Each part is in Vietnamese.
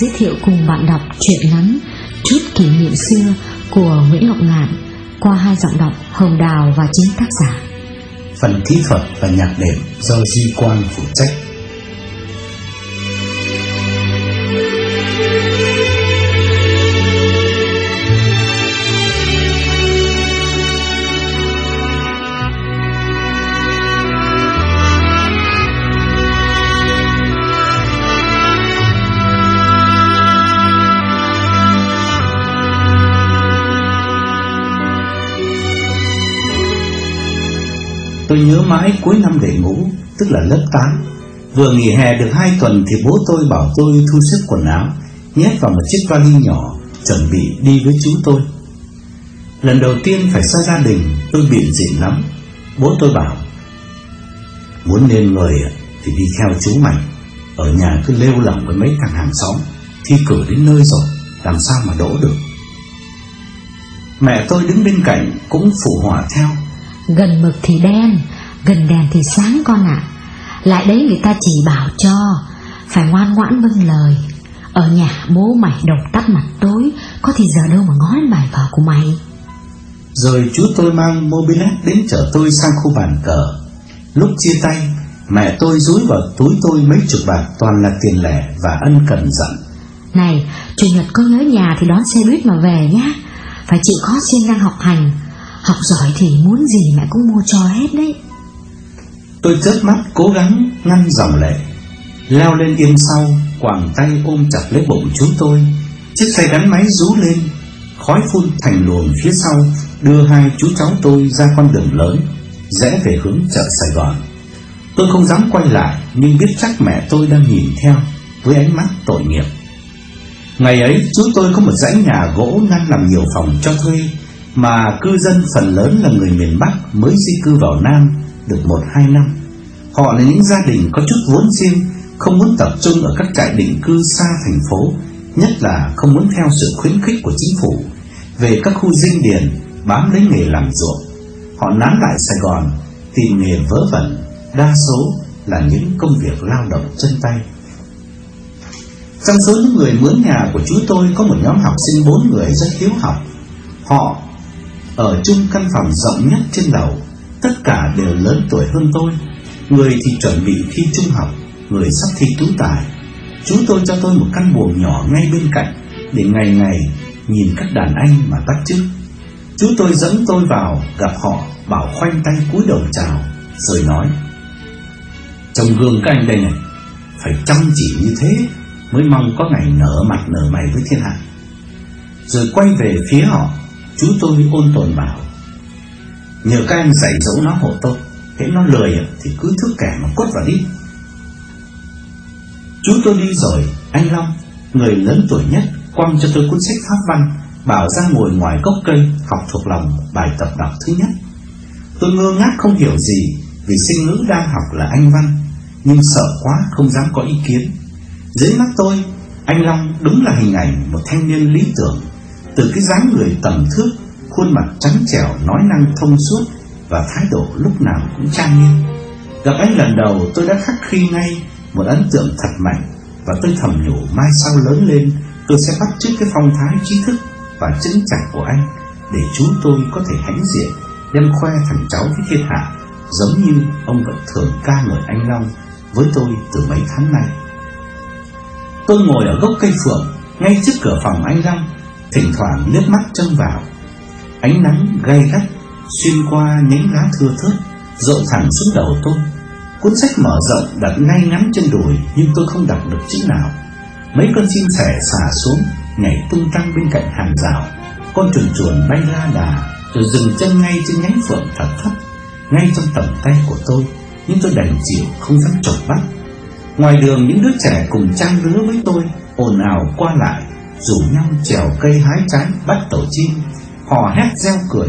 giới thiệu cùng bạn đọc truyện ngắn Chút kỷ niệm xưa của Nguyễn Ngọc Ngạn qua hai giọng đọc Hồng Đào và chính tác giả. Phần kỹ thuật và nhạc đệm do Di Quang phụ trách. Tôi nhớ mãi cuối năm để ngủ, Tức là lớp 8 Vừa nghỉ hè được 2 tuần Thì bố tôi bảo tôi thu xếp quần áo, Nhét vào một chiếc vali nhỏ, Chuẩn bị đi với chú tôi. Lần đầu tiên phải xa gia đình, Tôi biện diện lắm. Bố tôi bảo, Muốn nên người thì đi theo chú mày. Ở nhà cứ lêu lỏng với mấy thằng hàng xóm, Thi cử đến nơi rồi, Làm sao mà đỗ được? Mẹ tôi đứng bên cạnh Cũng phụ họa theo. Gần mực thì đen Gần đèn thì sáng con ạ. Lại đấy người ta chỉ bảo cho Phải ngoan ngoãn vâng lời. Ở nhà bố mày đầu tắt mặt tối Có thì giờ đâu mà ngó đến bài vở của mày. Rồi chú tôi mang mobilet đến chở tôi sang khu bàn cờ. Lúc chia tay Mẹ tôi rúi vào túi tôi mấy chục bạc toàn là tiền lẻ và ân cần dặn. Này, chủ nhật có nhớ nhà thì đón xe buýt mà về nhá. Phải chịu khó siêng năng học hành Học giỏi thì muốn gì mẹ cũng mua cho hết đấy. Tôi chớp mắt cố gắng ngăn dòng lệ, Leo lên yên sau, Quàng tay ôm chặt lấy bụng chú tôi. Chiếc xe gắn máy rú lên, Khói phun thành luồng phía sau, Đưa hai chú cháu tôi ra con đường lớn, Rẽ về hướng chợ Sài Gòn. Tôi không dám quay lại, Nhưng biết chắc mẹ tôi đang nhìn theo Với ánh mắt tội nghiệp. Ngày ấy, chú tôi có một dãy nhà gỗ ngăn làm nhiều phòng cho thuê mà cư dân phần lớn là người miền Bắc mới di cư vào Nam được 1-2 năm. Họ là những gia đình có chút vốn riêng, không muốn tập trung ở các trại định cư xa thành phố, nhất là không muốn theo sự khuyến khích của chính phủ về các khu dinh điền bám lấy nghề làm ruộng. Họ nán lại Sài Gòn tìm nghề vớ vẩn, đa số là những công việc lao động chân tay. Trong số những người mướn nhà của chú tôi có một nhóm học sinh bốn người rất hiếu học. Họ ở chung căn phòng rộng nhất trên lầu Tất cả đều lớn tuổi hơn tôi. Người thì chuẩn bị thi trung học, Người sắp thi tú tài Chú tôi cho tôi một căn buồng nhỏ ngay bên cạnh, Để ngày ngày nhìn các đàn anh mà bắt chước. Chú tôi dẫn tôi vào, gặp họ, Bảo khoanh tay cúi đầu chào, Rồi nói, Trong gương các anh đây này, Phải chăm chỉ như thế Mới mong có ngày nở mặt nở mày với thiên hạ. Rồi quay về phía họ. Chú tôi ôn tồn bảo Nhờ các em dạy dỗ nó hộ tôi, Thế nó lười à, thì cứ thức kẻ mà quất vào đi. Chú tôi đi rồi, Anh Long, Người lớn tuổi nhất, Quăng cho tôi cuốn sách pháp văn, Bảo ra ngồi ngoài gốc cây, Học thuộc lòng bài tập đọc thứ nhất. Tôi ngơ ngác không hiểu gì, Vì sinh ngữ đang học là anh văn, Nhưng sợ quá không dám có ý kiến. Dưới mắt tôi, Anh Long đúng là hình ảnh Một thanh niên lý tưởng từ cái dáng người tầm thước, khuôn mặt trắng trẻo, nói năng thông suốt và thái độ lúc nào cũng trang nghiêm. Gặp anh lần đầu tôi đã khắc khi ngay một ấn tượng thật mạnh và tôi thầm nhủ mai sau lớn lên tôi sẽ bắt chước cái phong thái trí thức và chứng chạc của anh để chú tôi có thể hãnh diện đem khoe thằng cháu với thiên hạ giống như ông vẫn thường ca ngợi anh Long với tôi từ mấy tháng nay. Tôi ngồi ở gốc cây phượng ngay trước cửa phòng anh Long thỉnh thoảng nước mắt trông vào. Ánh nắng gay gắt xuyên qua nhánh lá thưa thớt, rội thẳng xuống đầu tôi. Cuốn sách mở rộng đặt ngay ngắn trên đùi nhưng tôi không đọc được chữ nào. Mấy con chim sẻ xả xuống, nhảy tung tăng bên cạnh hàng rào. Con chuồn chuồn bay la đà, rồi dừng chân ngay trên nhánh phượng thật thấp, ngay trong tầm tay của tôi. Nhưng tôi đành chịu, không dám chọc bắt. Ngoài đường những đứa trẻ cùng trang lứa với tôi ồn ào qua lại rủ nhau trèo cây hái trái bắt tổ chim, hò hét reo cười,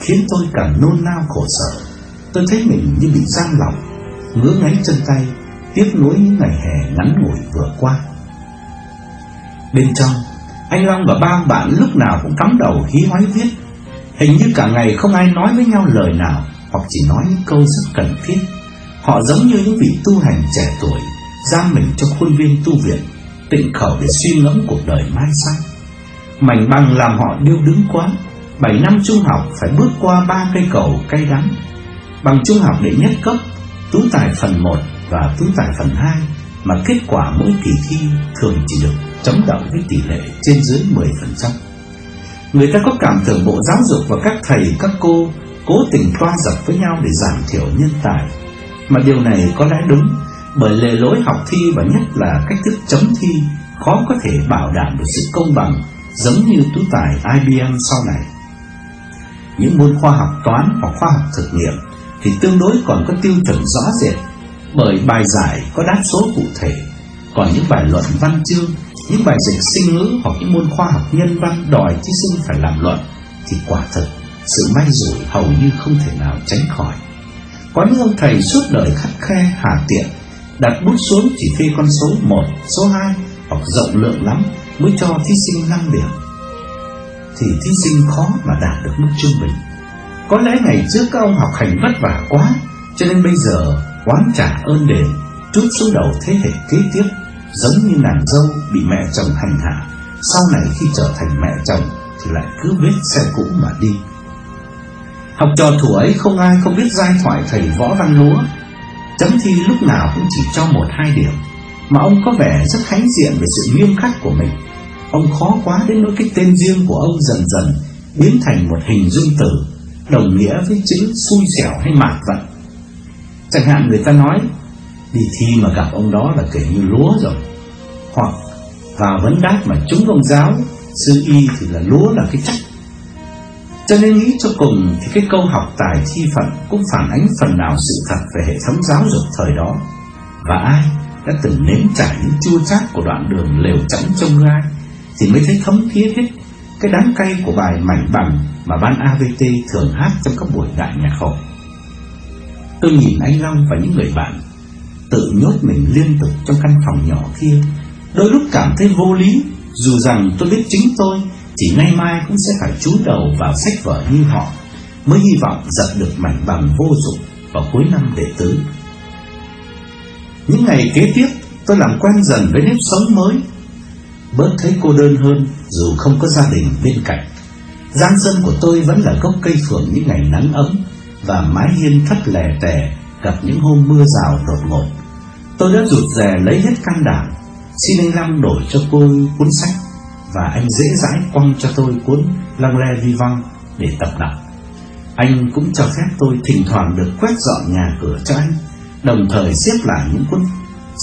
khiến tôi càng nôn nao khổ sở. Tôi thấy mình như bị giam lỏng, ngứa ngáy chân tay, tiếc nuối những ngày hè ngắn ngủi vừa qua. Bên trong, anh long và ba bạn lúc nào cũng cắm đầu hí hoái viết. Hình như cả ngày không ai nói với nhau lời nào, hoặc chỉ nói những câu rất cần thiết. Họ giống như những vị tu hành trẻ tuổi, giam mình trong khuôn viên tu viện tịnh khẩu để suy ngẫm cuộc đời mai sau. Mảnh bằng làm họ điêu đứng quá. Bảy năm trung học phải bước qua ba cây cầu cay đắng. Bằng trung học để nhất cấp, tú tài phần 1 và tú tài phần 2 mà kết quả mỗi kỳ thi thường chỉ được chấm đậu với tỷ lệ trên dưới 10%. Người ta có cảm tưởng Bộ Giáo dục và các thầy, các cô cố tình thoa dập với nhau để giảm thiểu nhân tài. Mà điều này có lẽ đúng, bởi lề lối học thi và nhất là cách thức chấm thi khó có thể bảo đảm được sự công bằng giống như tú tài IBM sau này. Những môn khoa học toán hoặc khoa học thực nghiệm thì tương đối còn có tiêu chuẩn rõ rệt bởi bài giải có đáp số cụ thể, còn những bài luận văn chương, những bài dịch sinh ngữ hoặc những môn khoa học nhân văn đòi thí sinh phải làm luận thì quả thật sự may rủi hầu như không thể nào tránh khỏi. Có những ông thầy suốt đời khắt khe hà tiện, đặt bút xuống chỉ phê con số 1, số 2 hoặc rộng lượng lắm mới cho thí sinh 5 điểm. Thì thí sinh khó mà đạt được mức trung bình. Có lẽ ngày trước các ông học hành vất vả quá, cho nên bây giờ oán trả ơn đền trút xuống đầu thế hệ kế tiếp, giống như nàng dâu bị mẹ chồng hành hạ, sau này khi trở thành mẹ chồng thì lại cứ vết xe cũ mà đi. Học trò thủ ấy không ai không biết giai thoại thầy Võ Văn Lúa Chấm thi lúc nào cũng chỉ cho một hai điểm, Mà ông có vẻ rất hãnh diện về sự nghiêm khắc của mình. Ông khó quá đến nỗi cái tên riêng của ông dần dần Biến thành một hình dung từ Đồng nghĩa với chữ xui xẻo hay mạt vận. Chẳng hạn người ta nói, Đi thi mà gặp ông đó là kể như lúa rồi. Hoặc, vào vấn đáp mà chúng ông giáo, Sư y thì là lúa là cái chắc cho nên nghĩ cho cùng thì cái câu học tài thi phận cũng phản ánh phần nào sự thật về hệ thống giáo dục thời đó. Và ai đã từng nếm trải những chua chát của đoạn đường lều trắng trông gai thì mới thấy thấm thiết hết cái đắng cay của bài mảnh bằng mà ban AVT thường hát trong các buổi đại nhạc hội. Tôi nhìn anh Long và những người bạn tự nhốt mình liên tục trong căn phòng nhỏ kia, đôi lúc cảm thấy vô lý, dù rằng tôi biết chính tôi thì nay mai cũng sẽ phải chú đầu vào sách vở như họ mới hy vọng giật được mảnh bằng vô dụng vào cuối năm đệ tứ. Những ngày kế tiếp, tôi làm quen dần với nếp sống mới, bớt thấy cô đơn hơn dù không có gia đình bên cạnh. Giang sân của tôi vẫn là gốc cây phượng những ngày nắng ấm và mái hiên thất lè tè gặp những hôm mưa rào đột ngột. Tôi đã rụt rè lấy hết can đảm, xin anh Lâm đổi cho tôi cuốn sách và anh dễ dãi quăng cho tôi cuốn L'Anglais Vivant để tập đọc. Anh cũng cho phép tôi thỉnh thoảng được quét dọn nhà cửa cho anh, đồng thời xếp lại những cuốn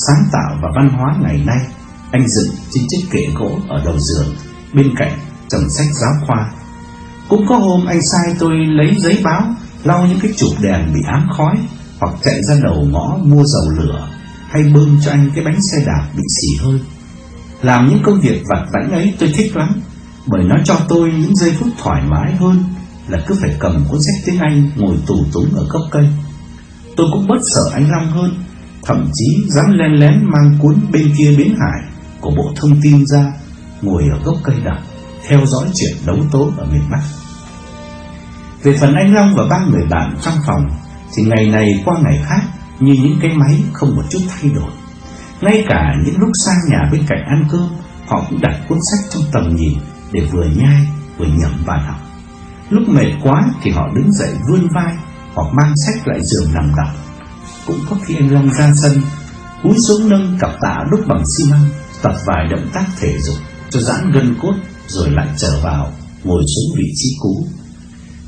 sáng tạo và văn hóa ngày nay anh dựng trên chiếc kệ gỗ ở đầu giường bên cạnh chồng sách giáo khoa. Cũng có hôm anh sai tôi lấy giấy báo lau những cái chụp đèn bị ám khói hoặc chạy ra đầu ngõ mua dầu lửa hay bơm cho anh cái bánh xe đạp bị xì hơi. Làm những công việc vặt vãnh ấy tôi thích lắm. Bởi nó cho tôi những giây phút thoải mái hơn Là cứ phải cầm cuốn sách tiếng Anh Ngồi tù túng ở gốc cây. Tôi cũng bất sợ anh Long hơn, Thậm chí dám len lén mang cuốn bên kia bến hải Của bộ thông tin ra, Ngồi ở gốc cây đọc Theo dõi chuyện đấu tố ở miền Bắc. Về phần anh Long và ba người bạn trong phòng, Thì ngày này qua ngày khác, Như những cái máy không một chút thay đổi ngay cả những lúc sang nhà bên cạnh ăn cơm, Họ cũng đặt cuốn sách trong tầm nhìn Để vừa nhai, vừa nhầm bàn học. Lúc mệt quá thì họ đứng dậy vươn vai Hoặc mang sách lại giường nằm đọc. Cũng có khi anh Long ra sân, Cúi xuống nâng cặp tạ đúc bằng xi măng, Tập vài động tác thể dục Cho giãn gân cốt Rồi lại trở vào, Ngồi xuống vị trí cũ.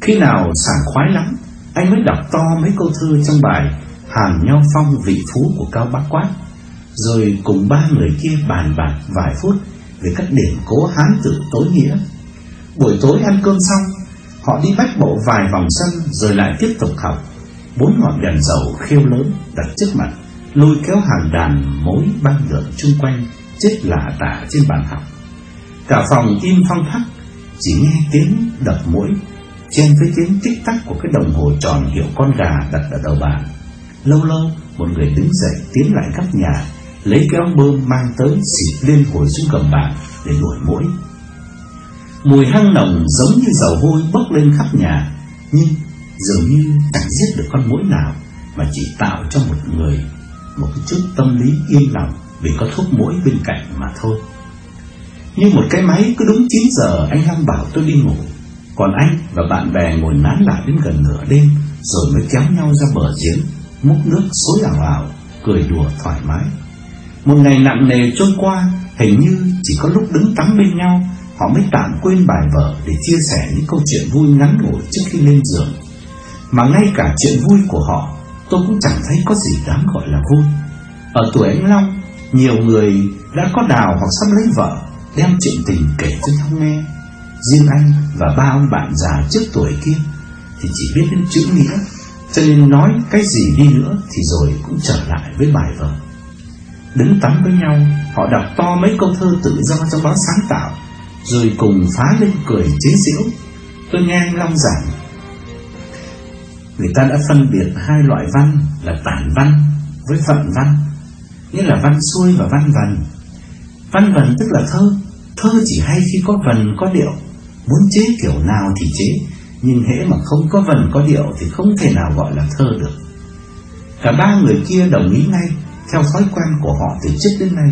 Khi nào sảng khoái lắm, Anh mới đọc to mấy câu thơ trong bài Hàn Nho Phong vị phú của Cao Bác Quát rồi cùng ba người kia bàn bạc vài phút về các điển cố hán tử tối nghĩa. Buổi tối ăn cơm xong, họ đi bách bộ vài vòng sân rồi lại tiếp tục học. Bốn ngọn đèn dầu khiêu lớn đặt trước mặt, lôi kéo hàng đàn mối băng lượn chung quanh, chết lạ tả trên bàn học. Cả phòng im phong thắc, chỉ nghe tiếng đập mũi, chen với tiếng tích tắc của cái đồng hồ tròn hiệu con gà đặt ở đầu bàn. Lâu lâu, một người đứng dậy tiến lại góc nhà, lấy cái ống bơm mang tới xịt lên hồi xuống gầm bàn để đuổi mũi. Mùi hăng nồng giống như dầu hôi bốc lên khắp nhà, nhưng dường như chẳng giết được con mũi nào mà chỉ tạo cho một người một chút tâm lý yên lòng Vì có thuốc mũi bên cạnh mà thôi Như một cái máy cứ đúng 9 giờ anh Long bảo tôi đi ngủ Còn anh và bạn bè ngồi nán lại đến gần nửa đêm Rồi mới kéo nhau ra bờ giếng Múc nước xối ảo ảo Cười đùa thoải mái một ngày nặng nề trôi qua, Hình như chỉ có lúc đứng tắm bên nhau, Họ mới tạm quên bài vở Để chia sẻ những câu chuyện vui ngắn ngủi trước khi lên giường. Mà ngay cả chuyện vui của họ, Tôi cũng chẳng thấy có gì đáng gọi là vui. Ở tuổi anh Long, Nhiều người đã có đào hoặc sắp lấy vợ, Đem chuyện tình kể cho nhau nghe. Riêng anh và ba ông bạn già trước tuổi kia Thì chỉ biết đến chữ nghĩa, Cho nên nói cái gì đi nữa Thì rồi cũng trở lại với bài vở. Đứng tắm với nhau. Họ đọc to mấy câu thơ tự do trong đó sáng tạo, Rồi cùng phá lên cười chế giễu. Tôi nghe anh Long giảng, Người ta đã phân biệt hai loại văn là tản văn với vận văn, Nghĩa là văn xuôi và văn vần. Văn vần tức là thơ Thơ chỉ hay khi có vần, có điệu. Muốn chế kiểu nào thì chế, Nhưng hễ mà không có vần, có điệu Thì không thể nào gọi là thơ được. Cả ba người kia đồng ý ngay. Theo thói quen của họ từ trước đến nay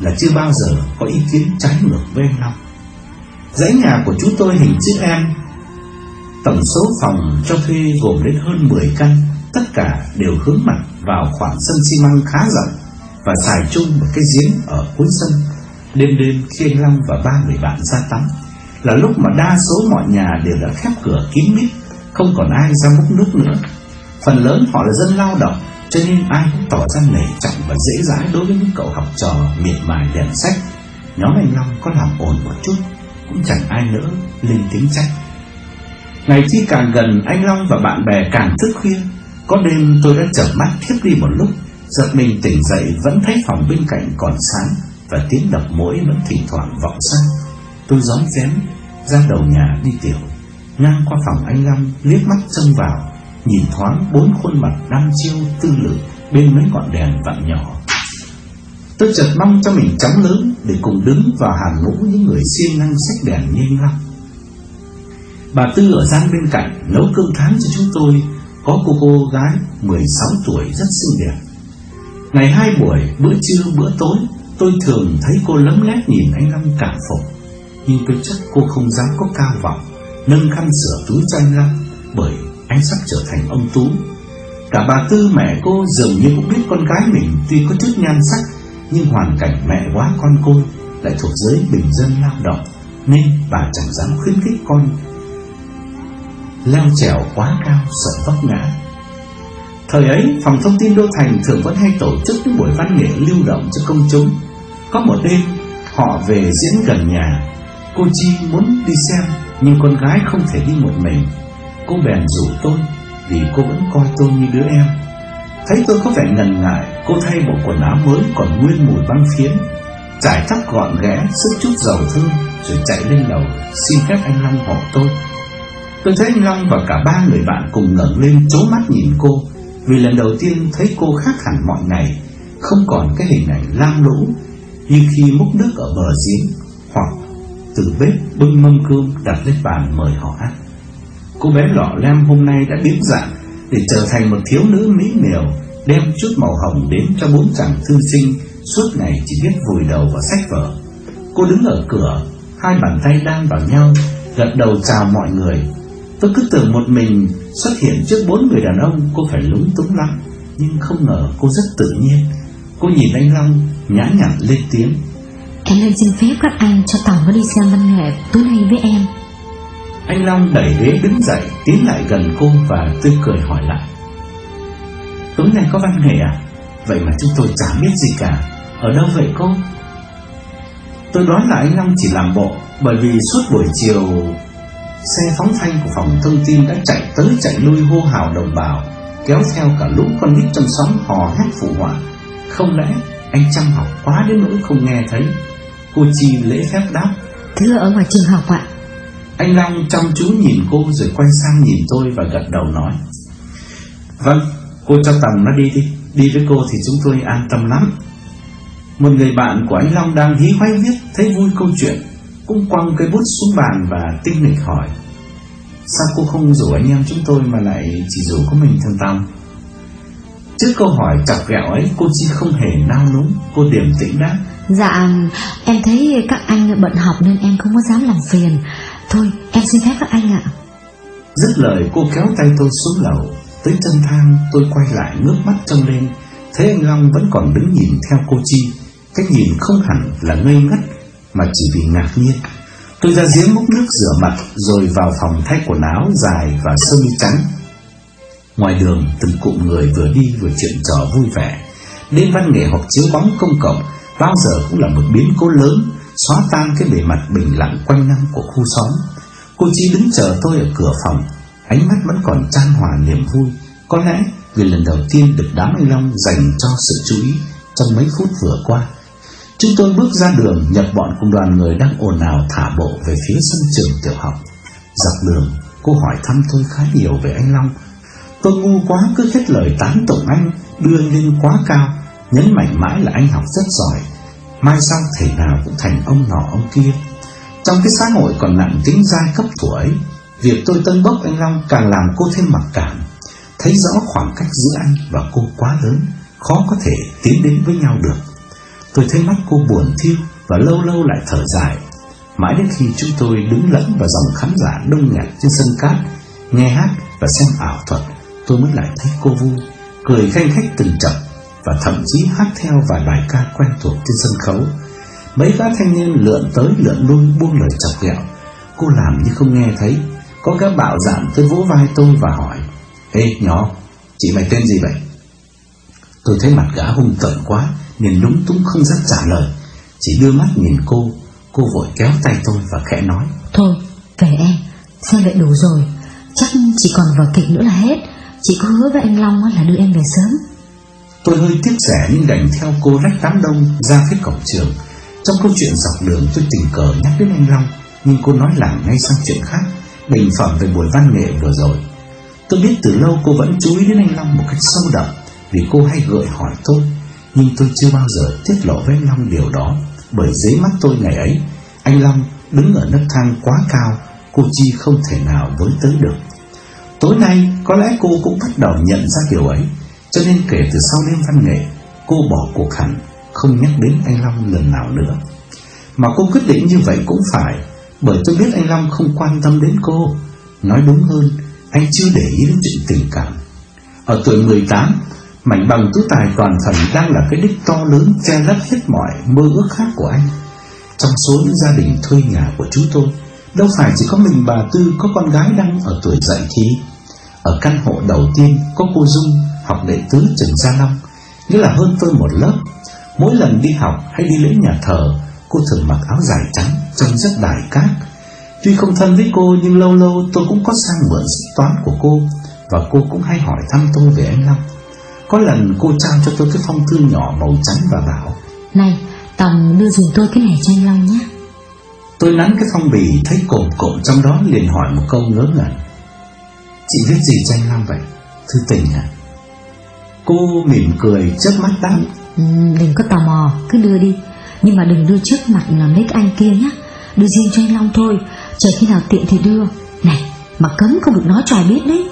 Là chưa bao giờ có ý kiến trái ngược với anh Long. Dãy nhà của chúng tôi hình chữ em Tổng số phòng cho thuê gồm đến hơn 10 căn, Tất cả đều hướng mặt vào khoảng sân xi măng khá rộng Và xài chung một cái giếng ở cuối sân. Đêm đêm khi anh Long và ba người bạn ra tắm, Là lúc mà đa số mọi nhà đều đã khép cửa kín mít, Không còn ai ra múc nước nữa. Phần lớn họ là dân lao động cho nên ai cũng tỏ ra nể trọng và dễ dãi đối với những cậu học trò miệt mài đèn sách. Nhóm anh Long có làm ồn một chút, Cũng chẳng ai nữa lên tiếng trách. Ngày thi càng gần, anh Long và bạn bè càng thức khuya. Có đêm tôi đã chợp mắt thiếp đi một lúc, Giật mình tỉnh dậy vẫn thấy phòng bên cạnh còn sáng Và tiếng đập mũi vẫn thỉnh thoảng vọng sang Tôi gión rén ra đầu nhà đi tiểu, Ngang qua phòng anh Long, liếc mắt trông vào. Nhìn thoáng bốn khuôn mặt đăm chiêu tư lự Bên mấy ngọn đèn vặn nhỏ. Tôi chợt mong cho mình chóng lớn Để cùng đứng vào hàng ngũ những người siêng năng sách đèn như lắm. Bà Tư ở gian bên cạnh nấu cơm tháng cho chúng tôi, Có cô cô gái 16 tuổi rất xinh đẹp. Ngày hai buổi, bữa trưa, bữa tối, Tôi thường thấy cô lấm lét nhìn anh Long cảm phục. Nhưng tôi chắc cô không dám có cao vọng, Nâng khăn sửa túi cho anh Long, Bởi anh sắp trở thành ông Tú Cả bà Tư mẹ cô dường như cũng biết con gái mình Tuy có chút nhan sắc Nhưng hoàn cảnh mẹ quá con cô Lại thuộc giới bình dân lao động Nên bà chẳng dám khuyến khích con leo trèo quá cao sợ vấp ngã. Thời ấy, phòng thông tin Đô Thành thường vẫn hay tổ chức những buổi văn nghệ lưu động cho công chúng. Có một đêm, họ về diễn gần nhà. Cô Chi muốn đi xem, nhưng con gái không thể đi một mình. Cô bèn rủ tôi, vì cô vẫn coi tôi như đứa em. Thấy tôi có vẻ ngần ngại, cô thay bộ quần áo mới còn nguyên mùi băng phiến. Trải tóc gọn ghẽ, sức chút dầu thơm, rồi chạy lên lầu, xin phép anh Long hộ tôi. Tôi thấy anh Long và cả ba người bạn cùng ngẩng lên chố mắt nhìn cô Vì lần đầu tiên thấy cô khác hẳn mọi ngày Không còn cái hình ảnh lam lũ Như khi múc nước ở bờ giếng Hoặc từ bếp bưng mâm cơm đặt lên bàn mời họ ăn Cô bé lọ lem hôm nay đã biến dạng Để trở thành một thiếu nữ mỹ miều, Đem chút màu hồng đến cho bốn chàng thư sinh, Suốt ngày chỉ biết vùi đầu vào sách vở. Cô đứng ở cửa, Hai bàn tay đan vào nhau, Gật đầu chào mọi người. Tôi cứ tưởng một mình xuất hiện trước bốn người đàn ông, Cô phải lúng túng lắm. Nhưng không ngờ cô rất tự nhiên. Cô nhìn anh Long, nhã nhặn lên tiếng. Em lên xin phép các anh cho Tổng có đi xem văn nghệ tối nay với em. Anh Long đẩy ghế đứng dậy, Tiến lại gần cô và tươi cười hỏi lại. Tối nay có văn nghệ à? Vậy mà chúng tôi chả biết gì cả. Ở đâu vậy cô? Tôi đoán là anh Long chỉ làm bộ, Bởi vì suốt buổi chiều, Xe phóng thanh của phòng thông tin đã chạy tới chạy lui hô hào đồng bào, Kéo theo cả lũ con nít trong xóm hò hét phụ họa. Không lẽ anh chăm học quá đến nỗi không nghe thấy? Cô Chi lễ phép đáp. Thưa ở ngoài trường học ạ anh Long chăm chú nhìn cô rồi quay sang nhìn tôi và gật đầu nói Vâng, cô cho Tầm nó đi đi Đi với cô thì chúng tôi an tâm lắm. Một người bạn của anh Long đang hí hoay viết Thấy vui câu chuyện cũng quăng cây bút xuống bàn và tinh nghịch hỏi Sao cô không rủ anh em chúng tôi mà lại chỉ rủ có mình thằng Tòng Trước câu hỏi chọc ghẹo ấy Cô Chi không hề nao núng Cô điềm tĩnh đáp Dạ em thấy các anh bận học Nên em không có dám làm phiền. Thôi, em xin phép các anh ạ. Dứt lời, cô kéo tay tôi xuống lầu. Tới chân thang, tôi quay lại ngước mắt trông lên. Thấy anh Long vẫn còn đứng nhìn theo cô Chi. Cách nhìn không hẳn là ngây ngất, Mà chỉ vì ngạc nhiên. Tôi ra giếng múc nước rửa mặt, Rồi vào phòng thay quần áo dài và sơ mi trắng. Ngoài đường, từng cụm người vừa đi vừa chuyện trò vui vẻ. Đêm văn nghệ hoặc chiếu bóng công cộng, Bao giờ cũng là một biến cố lớn. Xóa tan cái bề mặt bình lặng quanh năm của khu xóm. Cô Chi đứng chờ tôi ở cửa phòng. Ánh mắt vẫn còn chan hòa niềm vui. Có lẽ vì lần đầu tiên được đám anh Long dành cho sự chú ý Trong mấy phút vừa qua, Chúng tôi bước ra đường nhập bọn cùng đoàn người đang ồn ào thả bộ về phía sân trường tiểu học. Dọc đường, cô hỏi thăm tôi khá nhiều về anh Long. Tôi ngu quá cứ hết lời tán tụng anh, Đưa lên quá cao, Nhấn mạnh mãi là anh học rất giỏi. Mai sau thầy nào cũng thành ông nọ ông kia. Trong cái xã hội còn nặng tính giai cấp tuổi Việc tôi tân bốc anh Long càng làm cô thêm mặc cảm. Thấy rõ khoảng cách giữa anh và cô quá lớn, Khó có thể tiến đến với nhau được. Tôi thấy mắt cô buồn thiêu Và lâu lâu lại thở dài. Mãi đến khi chúng tôi đứng lẫn vào dòng khán giả đông nghẹt trên sân cát, Nghe hát và xem ảo thuật, Tôi mới lại thấy cô vui, Cười khanh khách từng chập. Và thậm chí hát theo vài bài ca quen thuộc trên sân khấu. Mấy gã thanh niên lượn tới lượn lui buông lời chọc ghẹo. Cô làm như không nghe thấy. Có gã bạo dạn tới vỗ vai tôi và hỏi, Ê, nhỏ, Chị mày tên gì vậy? Tôi thấy mặt gã hung tợn quá, Nên lúng túng không dám trả lời. Chỉ đưa mắt nhìn cô Cô vội kéo tay tôi và khẽ nói, Thôi, về em Xem vậy đủ rồi? Chắc chỉ còn vở kịch nữa là hết. Chị có hứa với anh Long là đưa em về sớm. Tôi hơi tiếc rẻ nhưng đành theo cô rách đám đông ra phía cổng trường. Trong câu chuyện dọc đường, tôi tình cờ nhắc đến anh Long, Nhưng cô nói lảng ngay sang chuyện khác, Bình phẩm về buổi văn nghệ vừa rồi. Tôi biết từ lâu cô vẫn chú ý đến anh Long một cách sâu đậm, Vì cô hay gợi hỏi tôi, Nhưng tôi chưa bao giờ tiết lộ với anh Long điều đó, Bởi dưới mắt tôi ngày ấy, Anh Long đứng ở nấc thang quá cao, Cô Chi không thể nào với tới được. Tối nay, có lẽ cô cũng bắt đầu nhận ra điều ấy. Cho nên kể từ sau đêm văn nghệ, Cô bỏ cuộc hẳn, Không nhắc đến anh Long lần nào nữa. Mà cô quyết định như vậy cũng phải, Bởi tôi biết anh Long không quan tâm đến cô. Nói đúng hơn, Anh chưa để ý đến chuyện tình cảm. Ở tuổi 18 Mảnh bằng tú tài toàn phần đang là cái đích to lớn, che lấp hết mọi mơ ước khác của anh. Trong số những gia đình thuê nhà của chúng tôi, Đâu phải chỉ có mình bà Tư có con gái đang ở tuổi dậy thì. Ở căn hộ đầu tiên có cô Dung học đệ tứ Trần Gia Long Nghĩa là hơn tôi một lớp. Mỗi lần đi học hay đi lễ nhà thờ Cô thường mặc áo dài trắng trông rất đài cát. Tuy không thân với cô nhưng lâu lâu tôi cũng có sang mượn toán của cô Và cô cũng hay hỏi thăm tôi về anh Long. Có lần cô trao cho tôi cái phong thư nhỏ màu trắng và bảo Này Tòng đưa dùm tôi cái này cho anh Long nhé. Tôi nắn cái phong bì thấy cộm cộm trong đó liền hỏi một câu ngớ ngẩn. Chị viết gì cho anh Long vậy? Thư tình à? Cô mỉm cười chớp mắt đáp. Ừ, Đừng có tò mò, cứ đưa đi. Nhưng mà đừng đưa trước mặt là mấy anh kia nhé Đưa riêng cho anh Long thôi. Chờ khi nào tiện thì đưa. Này, mà cấm không được nói cho ai biết đấy.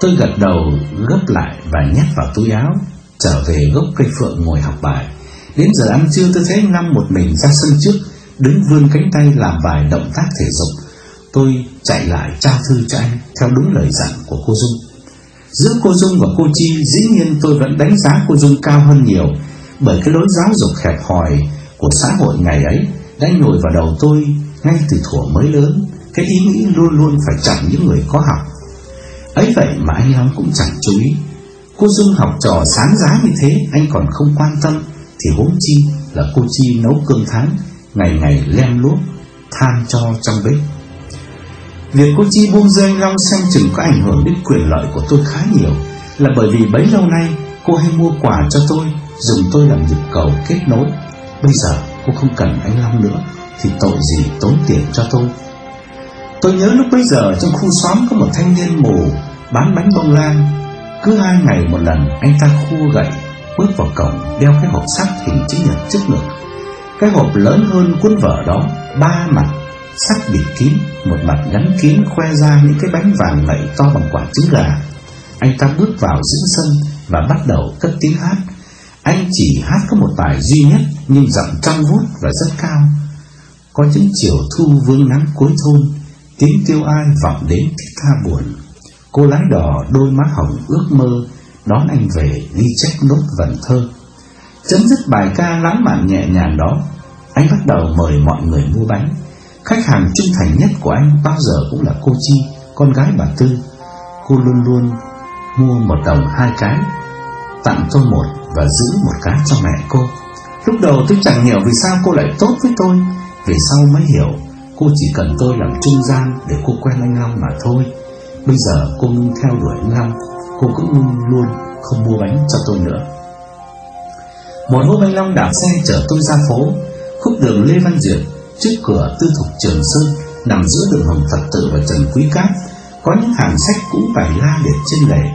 Tôi gật đầu gấp lại và nhét vào túi áo Trở về gốc cây phượng ngồi học bài. Đến giờ ăn trưa tôi thấy anh Long một mình ra sân trước Đứng vươn cánh tay làm vài động tác thể dục. Tôi chạy lại trao thư cho anh Theo đúng lời dặn của cô Dung Giữa cô Dung và cô Chi Dĩ nhiên tôi vẫn đánh giá cô Dung cao hơn nhiều, Bởi cái lối giáo dục hẹp hòi Của xã hội ngày ấy Đã nhồi vào đầu tôi Ngay từ thuở mới lớn. Cái ý nghĩ luôn luôn phải chọn những người có học. Ấy vậy mà anh Long cũng chẳng chú ý. Cô Dung học trò sáng giá như thế, Anh còn không quan tâm, Thì huống chi là cô Chi nấu cơm tháng, Ngày ngày lem luốc, Than cho trong bếp. Việc cô Chi buông rơi Long xem chừng có ảnh hưởng đến quyền lợi của tôi khá nhiều, Là bởi vì bấy lâu nay cô hay mua quà cho tôi, Dùng tôi làm nhịp cầu kết nối. Bây giờ cô không cần anh Long nữa, Thì tội gì tốn tiền cho tôi? Tôi nhớ lúc bấy giờ trong khu xóm có một thanh niên mù Bán bánh bông lan. Cứ hai ngày một lần, anh ta khua gậy, Bước vào cổng, đeo cái hộp sắt hình chữ nhật trước ngực. Cái hộp lớn hơn cuốn vở đó, Ba mặt sắc bịt kín Một mặt gắn kín khoe ra những cái bánh vàng lẫy to bằng quả trứng gà Anh ta bước vào giữa sân và bắt đầu cất tiếng hát. Anh chỉ hát có một bài duy nhất nhưng giọng trong vút và rất cao. Có những chiều thu vương nắng cuối thôn, tiếng kêu ai vọng đến thiết tha buồn. Cô lái đò đôi má hồng ước mơ đón anh về ghi chép nốt vần thơ. Chấm dứt bài ca lãng mạn nhẹ nhàng đó, anh bắt đầu mời mọi người mua bánh. Khách hàng trung thành nhất của anh bao giờ cũng là cô Chi, con gái bà Tư. Cô luôn luôn mua một đồng hai cái, tặng tôi một và giữ một cái cho mẹ cô. Lúc đầu tôi chẳng hiểu vì sao cô lại tốt với tôi, về sau mới hiểu cô chỉ cần tôi làm trung gian để cô quen anh Long mà thôi. Bây giờ cô ngưng theo đuổi anh Long, cô cũng ngưng luôn không mua bánh cho tôi nữa. Một hôm anh Long đạp xe chở tôi ra phố, khúc đường Lê Văn Duyệt trước cửa tư thục Trường Sơn nằm giữa đường Hồng Phật Tử và Trần Quý cát có những hàng sách cũ bày la liệt trên lề.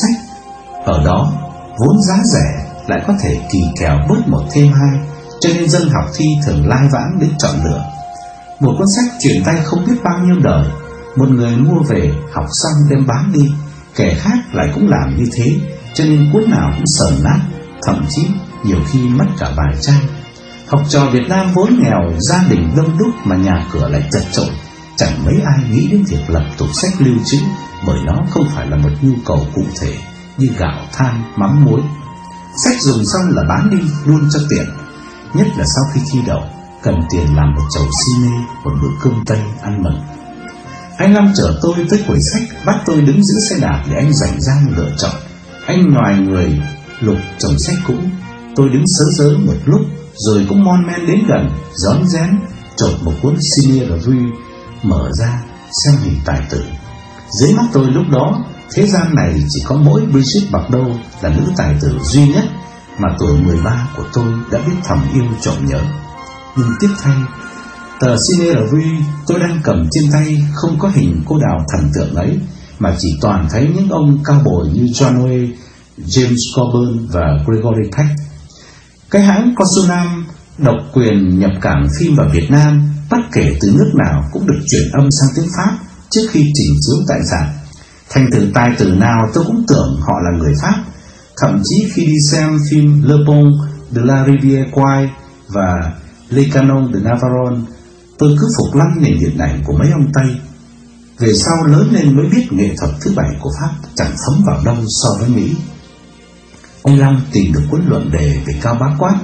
Sách ở đó vốn giá rẻ lại có thể kỳ kèo bớt một thêm hai, cho nên dân học thi thường lai vãng đến chọn lựa. Một cuốn sách chuyển tay không biết bao nhiêu đời, một người mua về học xong đem bán đi, kẻ khác lại cũng làm như thế, cho nên cuốn nào cũng sờn nát, thậm chí nhiều khi mất cả vài trang. Học trò Việt Nam vốn nghèo, gia đình đông đúc mà nhà cửa lại chật chội, chẳng mấy ai nghĩ đến việc lập tủ sách lưu trữ bởi nó không phải là một nhu cầu cụ thể như gạo, than, mắm muối. Sách dùng xong là bán đi luôn cho tiện, nhất là sau khi thi đậu, cần tiền làm một chầu xi mê, một bữa cơm tây ăn mừng. Anh Long chở tôi tới quầy sách, bắt tôi đứng giữ xe đạp để anh rảnh ra lựa chọn. Anh ngoài người lục chồng sách cũ, tôi đứng sớ sớ một lúc rồi cũng mon men đến gần, rón rén chộp một cuốn Senior Review mở ra xem hình tài tử. Dưới mắt tôi lúc đó, thế gian này chỉ có mỗi Brigitte Bardot là nữ tài tử duy nhất mà tuổi 13 của tôi đã biết thầm yêu trộm nhớ. Nhưng tiếp thay, tờ Senior Review tôi đang cầm trên tay không có hình cô đào thần tượng ấy, mà chỉ toàn thấy những ông cao bồi như John Way, James Coburn và Gregory Peck cái hãng Consonam độc quyền nhập cảng phim vào Việt Nam bất kể từ nước nào cũng được chuyển âm sang tiếng Pháp trước khi chỉnh chiếu tại rạp. Thành từ tai từ nào tôi cũng tưởng họ là người Pháp. Thậm chí khi đi xem phim Le Pont de la Rivière Quai và Le Canon de Navarone, tôi cứ phục lăng nền điện ảnh của mấy ông Tây. Về sau lớn lên mới biết nghệ thuật thứ bảy của Pháp chẳng thấm vào đâu so với Mỹ. Ông Long tìm được cuốn luận đề về Cao Bá Quát,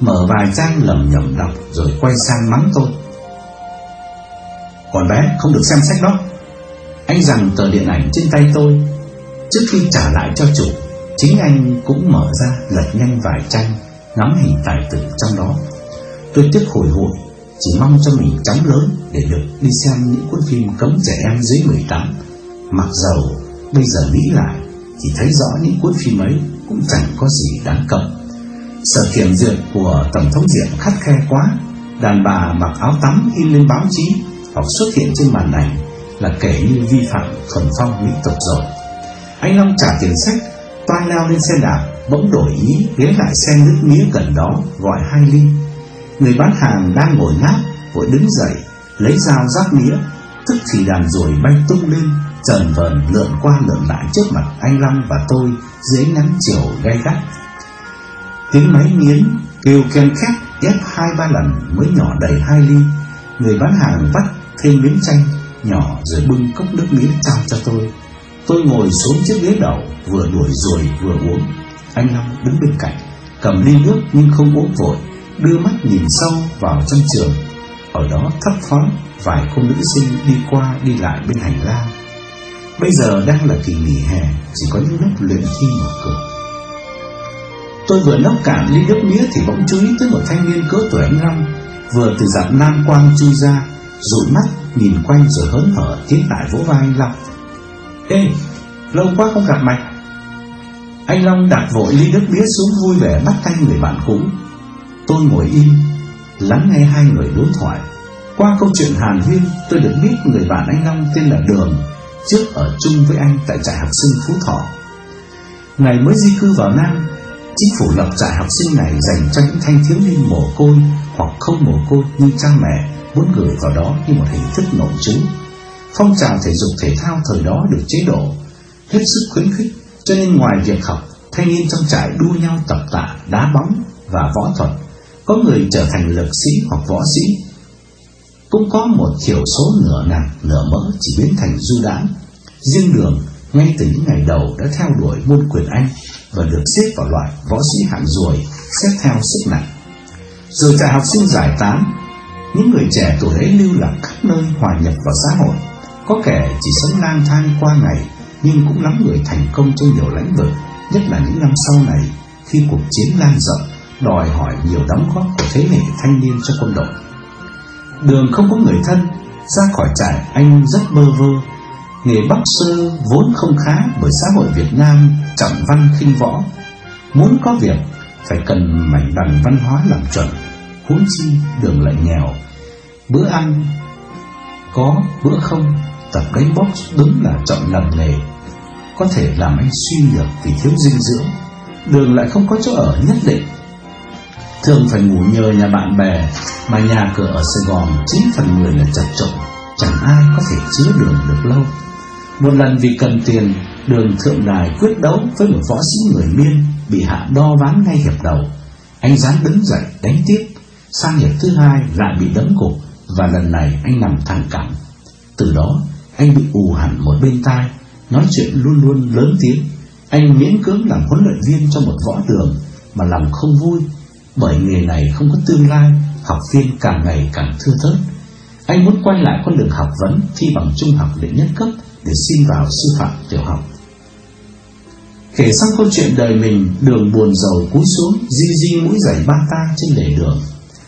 Mở vài trang lầm nhầm đọc Rồi quay sang mắng tôi. Còn bé không được xem sách đó. Anh rằng tờ điện ảnh trên tay tôi, Trước khi trả lại cho chủ, Chính anh cũng mở ra lật nhanh vài trang, Ngắm hình tài tử trong đó. Tôi tiếc hồi hộp, Chỉ mong cho mình chóng lớn Để được đi xem những cuốn phim cấm trẻ em dưới 18 Mặc dầu bây giờ nghĩ lại Chỉ thấy rõ những cuốn phim ấy cũng chẳng có gì đáng cầm. Sở kiểm duyệt của Tổng thống Diệm khắt khe quá, đàn bà mặc áo tắm in lên báo chí hoặc xuất hiện trên màn ảnh là kể như vi phạm thuần phong mỹ tục rồi. Anh Long trả tiền sách, toan leo lên xe đạp, bỗng đổi ý ghé lại xe nước mía gần đó gọi hai ly. Người bán hàng đang ngồi ngáp, vội đứng dậy, lấy dao rác mía, tức thì đàn rồi bay tung lên, trần vờn lượn qua lượn lại trước mặt anh Long và tôi dưới nắng chiều gay gắt. Tiếng máy nghiến kêu ken khét ép hai ba lần mới nhỏ đầy hai ly. Người bán hàng vắt thêm miếng chanh nhỏ rồi bưng cốc nước mía trao cho tôi. Tôi ngồi xuống chiếc ghế đầu, vừa đuổi ruồi vừa uống. Anh Long đứng bên cạnh, cầm ly nước nhưng không uống vội, đưa mắt nhìn sâu vào trong trường. Ở đó thấp thoáng vài cô nữ sinh đi qua đi lại bên hành lang Bây giờ đang là kỳ nghỉ hè, Chỉ có những lớp luyện thi mở cửa. Tôi vừa nốc cạn ly nước mía Thì bỗng chú ý tới một thanh niên cỡ tuổi anh Long, Vừa từ dạp Nam Quang chui ra Rụi mắt nhìn quanh rồi hớn hở Tiến lại vỗ vai anh Long. Ê, lâu quá không gặp mày. Anh Long đặt vội ly nước mía xuống vui vẻ bắt tay người bạn cũ. Tôi ngồi im, Lắng nghe hai người đối thoại. Qua câu chuyện Hàn Huyên, Tôi được biết người bạn anh Long tên là Đường trước ở chung với anh tại trại học sinh Phú Thọ. Ngày mới di cư vào Nam, chính phủ lập trại học sinh này dành cho những thanh thiếu niên mồ côi hoặc không mồ côi như cha mẹ muốn gửi vào đó như một hình thức nội trú. Phong trào thể dục thể thao thời đó được chế độ hết sức khuyến khích Cho nên ngoài việc học Thanh niên trong trại đua nhau tập tạ Đá bóng và võ thuật Có người trở thành lực sĩ hoặc võ sĩ cũng có một thiểu số nửa nặng nửa mỡ Chỉ biến thành du đãng Riêng đường ngay từ những ngày đầu đã theo đuổi môn quyền Anh và được xếp vào loại võ sĩ hạng ruồi xét theo sức nặng. Rồi trại học sinh giải tán, những người trẻ tuổi ấy lưu lạc khắp nơi hòa nhập vào xã hội. Có kẻ chỉ sống lang thang qua ngày, nhưng cũng lắm người thành công trong nhiều lĩnh vực, nhất là những năm sau này khi cuộc chiến lan rộng, đòi hỏi nhiều đóng góp của thế hệ thanh niên cho quân đội. Đường không có người thân, ra khỏi trại anh rất bơ vơ, Nghề boxer vốn không khá bởi xã hội Việt Nam trọng văn khinh võ. Muốn có việc phải cần mảnh bằng văn hóa làm chuẩn, huống chi đường lại nghèo. Bữa ăn có, bữa không, tập đánh box đúng là chọn lầm nghề. Có thể làm anh suy nhược vì thiếu dinh dưỡng. Đường lại không có chỗ ở nhất định. Thường phải ngủ nhờ nhà bạn bè, mà nhà cửa ở Sài Gòn chín phần mười là chật chội chẳng ai có thể chứa đường được lâu. Một lần vì cần tiền, đường thượng đài quyết đấu với một võ sĩ người miên bị hạ đo ván ngay hiệp đầu. Anh dám đứng dậy đánh tiếp, sang hiệp thứ hai lại bị đấm cục và lần này anh nằm thẳng cẳng. Từ đó, anh bị ù hẳn một bên tai, nói chuyện luôn luôn lớn tiếng. Anh miễn cưỡng làm huấn luyện viên cho một võ đường mà lòng không vui, bởi nghề này không có tương lai, học viên càng ngày càng thưa thớt. Anh muốn quay lại con đường học vấn thi bằng trung học để nhất cấp để xin vào sư phạm tiểu học. Kể xong câu chuyện đời mình, đường buồn dầu cúi xuống, di di mũi giày ba ta trên lề đường.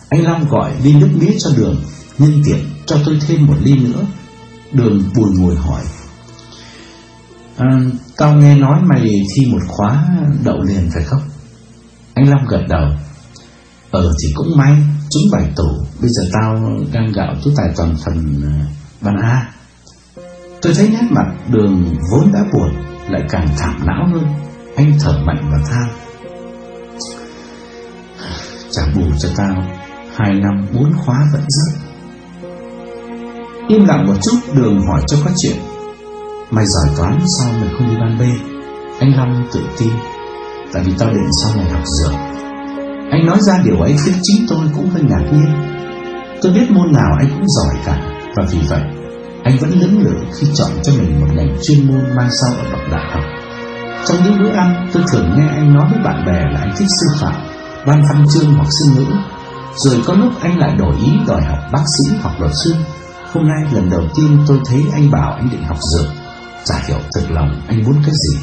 Anh Long gọi ly nước mía cho đường, nhân tiện cho tôi thêm một ly nữa. Đường bùi ngồi hỏi. À, tao nghe nói mày thi một khóa đậu liền phải không? Anh Long gật đầu. Ờ thì cũng may, chúng bài tổ bây giờ tao đang gạo tú tài toàn phần ờ, văn ban A. Tôi thấy nét mặt đường vốn đã buồn Lại càng thảm não hơn. Anh thở mạnh và than. Trả bù cho tao Hai năm bốn khóa vẫn rất. Im lặng một chút đường hỏi cho có chuyện. Mày giỏi toán sao mày không đi ban B? Anh Long tự tin Tại vì tao định sau này học dược. Anh nói ra điều ấy khiến chính tôi cũng hơi ngạc nhiên Tôi biết môn nào anh cũng giỏi cả Và vì vậy anh vẫn lưỡng lự khi chọn cho mình một ngành chuyên môn mai sau ở bậc đại học. Trong những bữa ăn, tôi thường nghe anh nói với bạn bè là anh thích sư phạm, văn văn chương hoặc sư ngữ. Rồi có lúc anh lại đổi ý đòi học bác sĩ hoặc luật sư. Hôm nay lần đầu tiên tôi thấy anh bảo anh định học dược. Chả hiểu thực lòng anh muốn cái gì.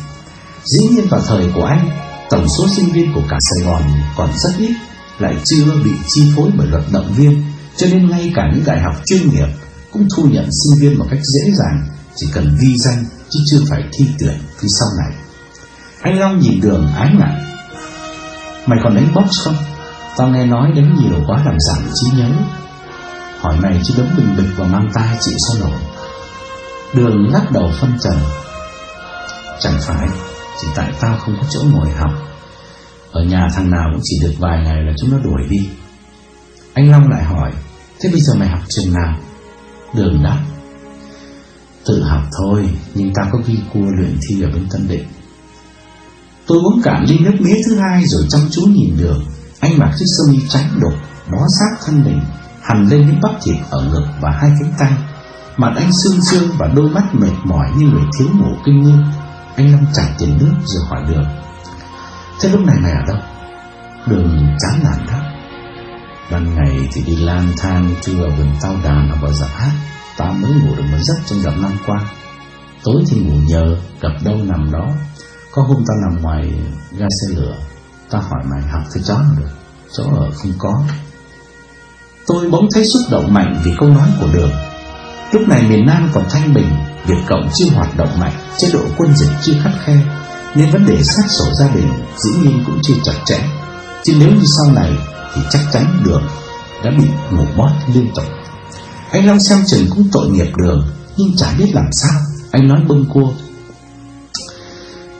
Dĩ nhiên vào thời của anh, tổng số sinh viên của cả Sài Gòn còn rất ít, lại chưa bị chi phối bởi luật động viên, cho nên ngay cả những đại học chuyên nghiệp cũng thu nhận sinh viên một cách dễ dàng, chỉ cần ghi danh chứ chưa phải thi tuyển khi sau này. Anh Long nhìn đường ái ngại. Mày còn đánh box không? Tao nghe nói đánh nhiều quá làm giảm trí nhớ. Hỏi mày chứ đấm bình bịch vào mang tai chị sao nổi. Đường lắc đầu phân trần. Chẳng phải, chỉ tại tao không có chỗ ngồi học. Ở nhà thằng nào cũng chỉ được vài ngày là chúng nó đuổi đi. Anh Long lại hỏi, thế bây giờ mày học trường nào? Đường đáp Tự học thôi Nhưng tao có ghi cua luyện thi ở bên Tân Định Tôi uống cạn ly nước mía thứ hai Rồi chăm chú nhìn đường Anh mặc chiếc sơ mi trắng đục Bó sát thân mình Hằn lên những bắp thịt ở ngực và hai cánh tay Mặt anh sương sương và đôi mắt mệt mỏi Như người thiếu ngủ kinh nghiệm anh Long trả tiền nước rồi hỏi đường. Thế lúc này mày ở đâu? Đường chán nản đáp Ban ngày thì đi lang thang, Trưa ở vườn tao đàn ở bờ dạp hát. Ta mới ngủ được một giấc trong dặm năm qua. Tối thì ngủ nhờ, Gặp đâu nằm đó. Có hôm ta nằm ngoài ga xe lửa. Ta hỏi mày học thấy chó nào được? Chỗ ở không có. Tôi bỗng thấy xúc động mạnh Vì câu nói của đường. Lúc này miền Nam còn thanh bình. Việt Cộng chưa hoạt động mạnh Chế độ quân dịch chưa khắt khe Nên vấn đề sát sổ gia đình Dĩ nhiên cũng chưa chặt chẽ Chứ nếu như sau này thì chắc chắn đường đã bị ngủ mót liên tục. Anh Long xem chừng cũng tội nghiệp đường, nhưng chả biết làm sao. Anh nói bâng cua.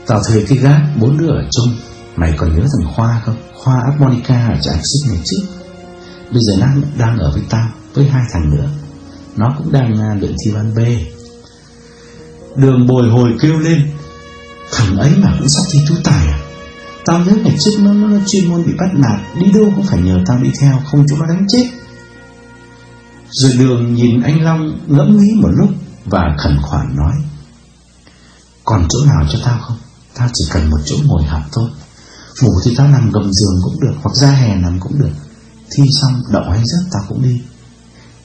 Tao thuê cái gác bốn đứa ở chung, mày còn nhớ thằng Khoa không? Khoa Harmonica ở trại xích ngày trước. Bây giờ nó đang ở với tao, với hai thằng nữa. Nó cũng đang à, luyện thi ban B. Đường bồi hồi kêu lên Thằng ấy mà cũng sắp thi tú tài à? Tao nhớ ngày trước nó, nó, chuyên môn bị bắt nạt Đi đâu cũng phải nhờ tao đi theo Không chúng nó đánh chết. Rồi đường nhìn anh Long ngẫm nghĩ một lúc Và khẩn khoản nói Còn chỗ nào cho tao không? Tao chỉ cần một chỗ ngồi học thôi. Ngủ thì tao nằm gầm giường cũng được Hoặc ra hè nằm cũng được. Thi xong đậu hay rớt tao cũng đi.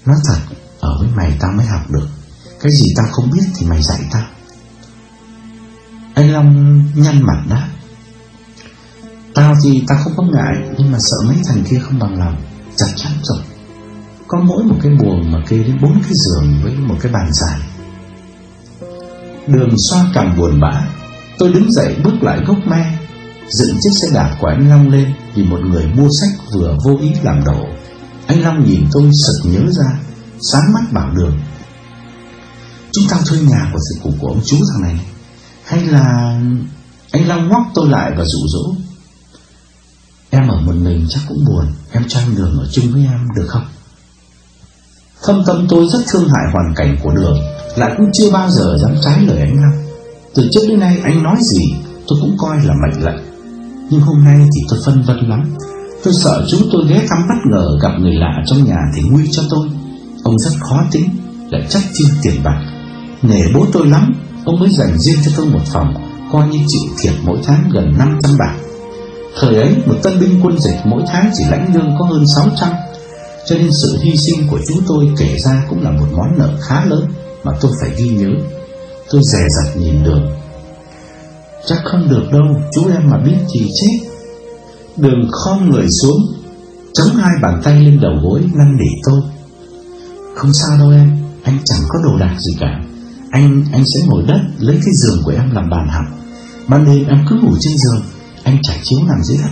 Nói thật Ở với mày tao mới học được. Cái gì tao không biết thì mày dạy tao Anh Long nhăn mặt đáp, Tao thì tao không có ngại, Nhưng mà sợ mấy thằng kia không bằng lòng Chắc chắn rồi. Có mỗi một cái buồng mà kê đến bốn cái giường Với một cái bàn dài. Đường xoa cằm buồn bã, Tôi đứng dậy bước lại gốc me, Dựng chiếc xe đạp của anh Long lên Vì một người mua sách vừa vô ý làm đổ Anh Long nhìn tôi sực nhớ ra, Sáng mắt bảo đường Chúng ta thuê nhà của sự của, của ông chú thằng này Hay là Anh Long ngoắc tôi lại và dụ dỗ? Em ở một mình chắc cũng buồn Em cho anh Đường ở chung với em được không? Thâm tâm tôi rất thương hại hoàn cảnh của Đường Lại cũng chưa bao giờ dám trái lời anh Long Từ trước đến nay anh nói gì Tôi cũng coi là mệnh lệnh. Nhưng hôm nay thì tôi phân vân lắm. Tôi sợ chú tôi ghé thăm bất ngờ Gặp người lạ trong nhà thì nguy cho tôi. Ông rất khó tính Lại chắc chiêu tiền bạc. Nể bố tôi lắm. Ông mới dành riêng cho tôi một phòng, Coi như chịu thiệt mỗi tháng gần 500 bạc. Thời ấy, một tân binh quân dịch mỗi tháng chỉ lãnh lương có hơn 600 Cho nên sự hy sinh của chú tôi kể ra cũng là một món nợ khá lớn Mà tôi phải ghi nhớ. Tôi dè dặt nhìn đường. Chắc không được đâu, Chú em mà biết thì chết Đường khom người xuống, Chống hai bàn tay lên đầu gối, năn nỉ tôi. Không sao đâu em, Anh chẳng có đồ đạc gì cả. Anh anh sẽ ngồi đất, lấy cái giường của em làm bàn học. Ban đêm em cứ ngủ trên giường, anh trải chiếu nằm dưới đất.